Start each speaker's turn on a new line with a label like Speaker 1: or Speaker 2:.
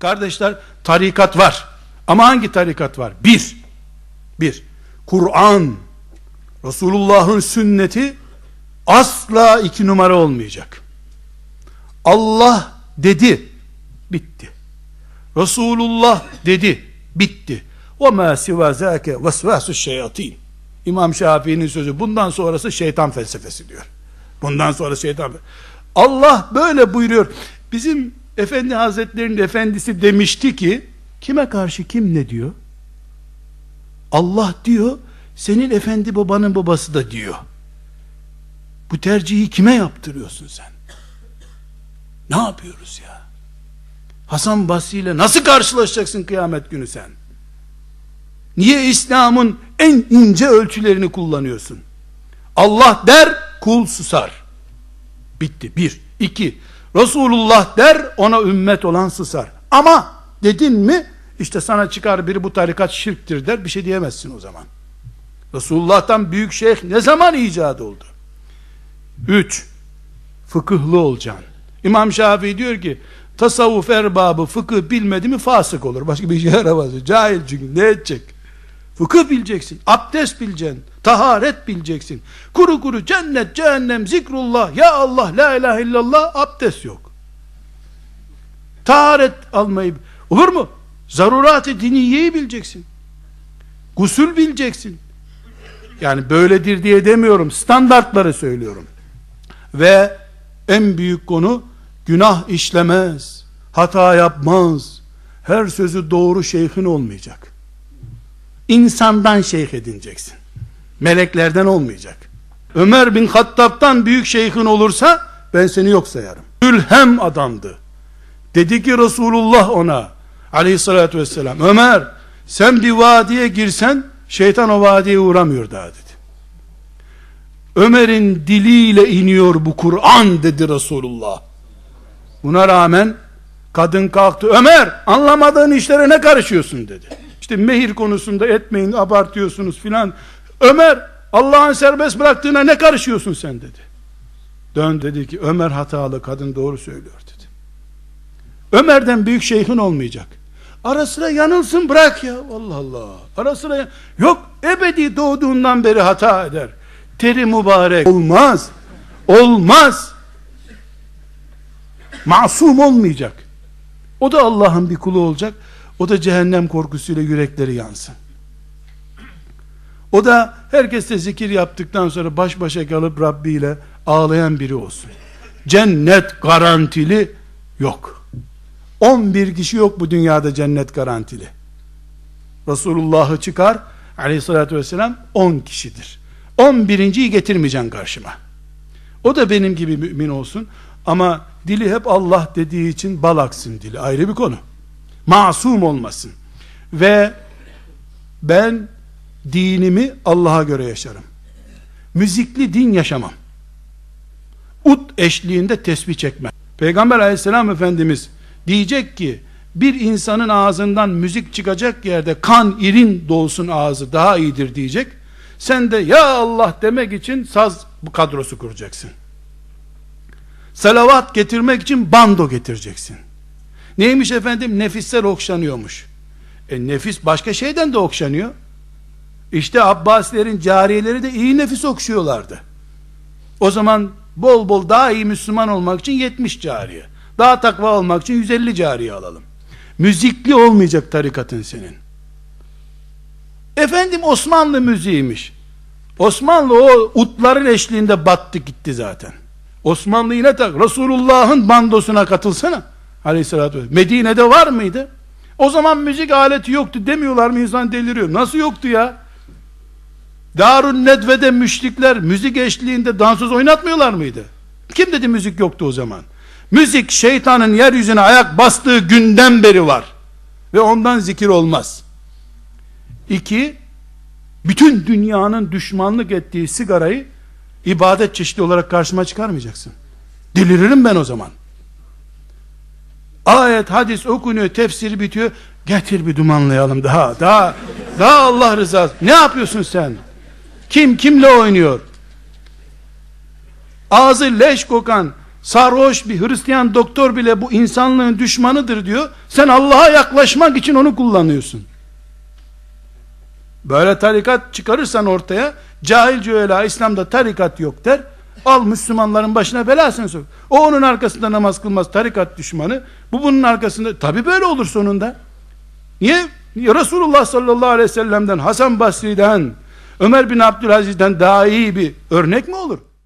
Speaker 1: Kardeşler tarikat var. Ama hangi tarikat var? Bir. Bir. Kur'an. Resulullah'ın sünneti asla iki numara olmayacak. Allah dedi. Bitti. Resulullah dedi. Bitti. Ma siva zâke vesvâsü şeyatin. İmam Şafii'nin sözü bundan sonrası şeytan felsefesi diyor. Bundan sonra şeytan Allah böyle buyuruyor. Bizim Efendi Hazretlerinin efendisi demişti ki kime karşı kim ne diyor? Allah diyor senin efendi babanın babası da diyor. Bu tercihi kime yaptırıyorsun sen? Ne yapıyoruz ya? Hasan Basri ile nasıl karşılaşacaksın kıyamet günü sen? Niye İslam'ın en ince ölçülerini kullanıyorsun? Allah der, kul susar. Bitti. Bir. iki. Resulullah der, ona ümmet olan susar. Ama dedin mi, işte sana çıkar biri bu tarikat şirktir der, bir şey diyemezsin o zaman. Resulullah'tan büyük şeyh ne zaman icat oldu? Üç. Fıkıhlı olacaksın. İmam Şafii diyor ki, tasavvuf erbabı fıkıh bilmedi mi fasık olur. Başka bir işe yaramaz. Cahil çünkü ne edecek? Fıkıh bileceksin, abdest bileceksin, taharet bileceksin. Kuru kuru cennet, cehennem, zikrullah, ya Allah, la ilahe illallah, abdest yok. Taharet almayı, olur mu? Zarurat-ı diniyeyi bileceksin. Gusül bileceksin. Yani böyledir diye demiyorum, standartları söylüyorum. Ve en büyük konu, günah işlemez, hata yapmaz, her sözü doğru şeyhin olmayacak insandan şeyh edineceksin. Meleklerden olmayacak. Ömer bin Hattab'tan büyük şeyhin olursa ben seni yok sayarım. Ülhem adamdı. Dedi ki Resulullah ona aleyhissalatü vesselam Ömer sen bir vadiye girsen şeytan o vadiye uğramıyor daha dedi. Ömer'in diliyle iniyor bu Kur'an dedi Resulullah. Buna rağmen kadın kalktı Ömer anlamadığın işlere ne karışıyorsun dedi işte mehir konusunda etmeyin abartıyorsunuz filan. Ömer Allah'ın serbest bıraktığına ne karışıyorsun sen dedi. Dön dedi ki Ömer hatalı kadın doğru söylüyor dedi. Ömer'den büyük şeyhin olmayacak. Ara sıra yanılsın bırak ya. Allah Allah. Ara sıra yok ebedi doğduğundan beri hata eder. Teri mübarek. Olmaz. Olmaz. Masum olmayacak. O da Allah'ın bir kulu olacak. O da cehennem korkusuyla yürekleri yansın. O da herkesle zikir yaptıktan sonra baş başa kalıp Rabbi ile ağlayan biri olsun. Cennet garantili yok. 11 kişi yok bu dünyada cennet garantili. Resulullah'ı çıkar aleyhissalatü vesselam 10 kişidir. 11.yi getirmeyeceksin karşıma. O da benim gibi mümin olsun. Ama dili hep Allah dediği için balaksın dili. Ayrı bir konu masum olmasın. Ve ben dinimi Allah'a göre yaşarım. Müzikli din yaşamam. Ut eşliğinde tesbih çekmem. Peygamber aleyhisselam efendimiz diyecek ki bir insanın ağzından müzik çıkacak yerde kan irin dolsun ağzı daha iyidir diyecek. Sen de ya Allah demek için saz kadrosu kuracaksın. Salavat getirmek için bando getireceksin. Neymiş efendim? Nefisler okşanıyormuş. E nefis başka şeyden de okşanıyor. İşte Abbasilerin cariyeleri de iyi nefis okşuyorlardı. O zaman bol bol daha iyi Müslüman olmak için 70 cariye. Daha takva olmak için 150 cariye alalım. Müzikli olmayacak tarikatın senin. Efendim Osmanlı müziğiymiş. Osmanlı o utların eşliğinde battı gitti zaten. Osmanlı yine tak. Resulullah'ın bandosuna katılsana. Aleyhissalatü vesselam. Medine'de var mıydı? O zaman müzik aleti yoktu demiyorlar mı insan deliriyor. Nasıl yoktu ya? Darun Nedve'de müşrikler müzik eşliğinde dansöz oynatmıyorlar mıydı? Kim dedi müzik yoktu o zaman? Müzik şeytanın yeryüzüne ayak bastığı günden beri var. Ve ondan zikir olmaz. İki, bütün dünyanın düşmanlık ettiği sigarayı ibadet çeşidi olarak karşıma çıkarmayacaksın. Deliririm ben o zaman. Ayet, hadis okunuyor, tefsiri bitiyor. Getir bir dumanlayalım daha, daha, daha Allah rızası. Ne yapıyorsun sen? Kim kimle oynuyor? Ağzı leş kokan, sarhoş bir Hristiyan doktor bile bu insanlığın düşmanıdır diyor. Sen Allah'a yaklaşmak için onu kullanıyorsun. Böyle tarikat çıkarırsan ortaya cahilce öyle İslam'da tarikat yok der. Al Müslümanların başına belasını sok. O onun arkasında namaz kılmaz tarikat düşmanı. Bu bunun arkasında tabi böyle olur sonunda. Niye? Resulullah sallallahu aleyhi ve sellem'den Hasan Basri'den Ömer bin Abdülaziz'den daha iyi bir örnek mi olur?